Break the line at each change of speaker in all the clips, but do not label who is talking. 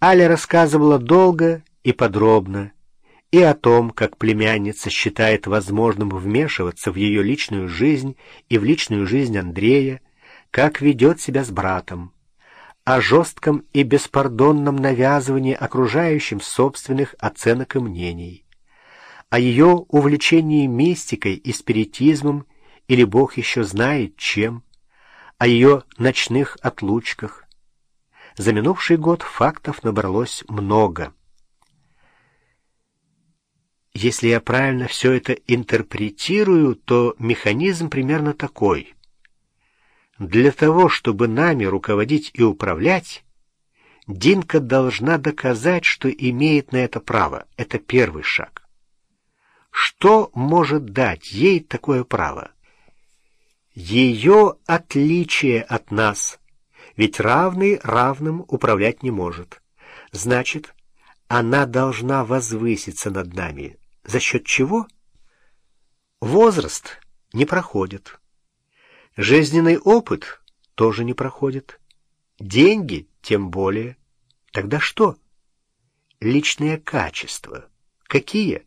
Аля рассказывала долго и подробно и о том, как племянница считает возможным вмешиваться в ее личную жизнь и в личную жизнь Андрея, как ведет себя с братом, о жестком и беспардонном навязывании окружающим собственных оценок и мнений, о ее увлечении мистикой и спиритизмом или Бог еще знает чем, о ее ночных отлучках. За минувший год фактов набралось много. Если я правильно все это интерпретирую, то механизм примерно такой. Для того, чтобы нами руководить и управлять, Динка должна доказать, что имеет на это право. Это первый шаг. Что может дать ей такое право? Ее отличие от нас, ведь равный равным управлять не может. Значит, она должна возвыситься над нами. За счет чего? Возраст не проходит. Жизненный опыт тоже не проходит. Деньги тем более. Тогда что? Личные качества. Какие?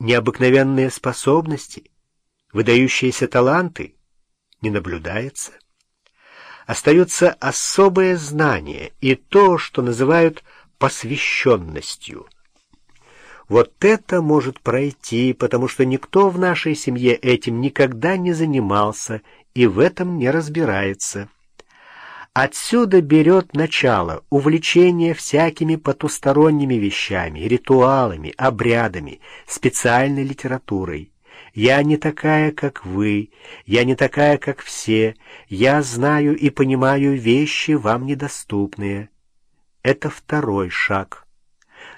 Необыкновенные способности, выдающиеся таланты не наблюдается. Остается особое знание и то, что называют посвященностью. Вот это может пройти, потому что никто в нашей семье этим никогда не занимался и в этом не разбирается. Отсюда берет начало увлечение всякими потусторонними вещами, ритуалами, обрядами, специальной литературой. Я не такая, как вы, я не такая, как все, я знаю и понимаю вещи, вам недоступные. Это второй шаг.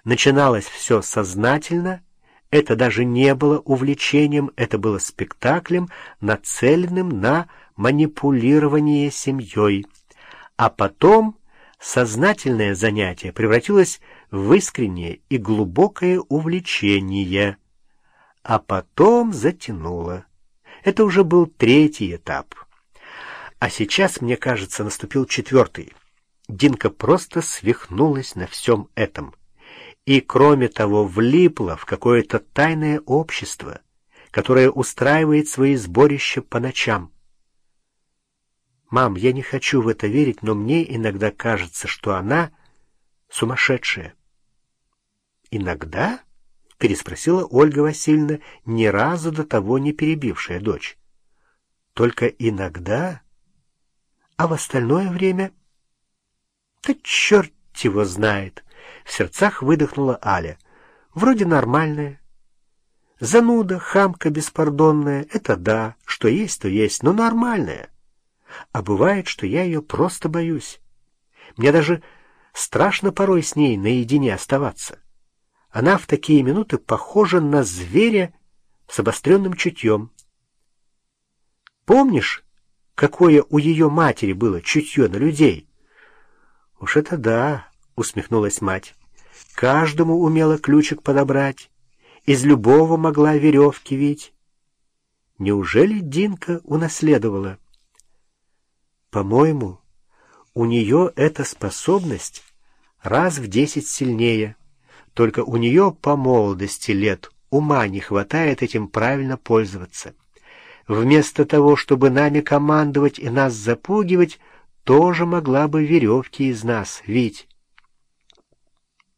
Начиналось все сознательно, это даже не было увлечением, это было спектаклем, нацеленным на манипулирование семьей. А потом сознательное занятие превратилось в искреннее и глубокое увлечение. А потом затянуло. Это уже был третий этап. А сейчас, мне кажется, наступил четвертый. Динка просто свихнулась на всем этом и, кроме того, влипла в какое-то тайное общество, которое устраивает свои сборища по ночам. «Мам, я не хочу в это верить, но мне иногда кажется, что она сумасшедшая». «Иногда?» — переспросила Ольга Васильевна, ни разу до того не перебившая дочь. «Только иногда? А в остальное время?» «Да черт его знает!» В сердцах выдохнула Аля. Вроде нормальная. Зануда, хамка беспардонная — это да, что есть, то есть, но нормальная. А бывает, что я ее просто боюсь. Мне даже страшно порой с ней наедине оставаться. Она в такие минуты похожа на зверя с обостренным чутьем. Помнишь, какое у ее матери было чутье на людей? Уж это да, — усмехнулась мать. «Каждому умела ключик подобрать, из любого могла веревки вить. Неужели Динка унаследовала?» «По-моему, у нее эта способность раз в десять сильнее, только у нее по молодости лет ума не хватает этим правильно пользоваться. Вместо того, чтобы нами командовать и нас запугивать, тоже могла бы веревки из нас вить».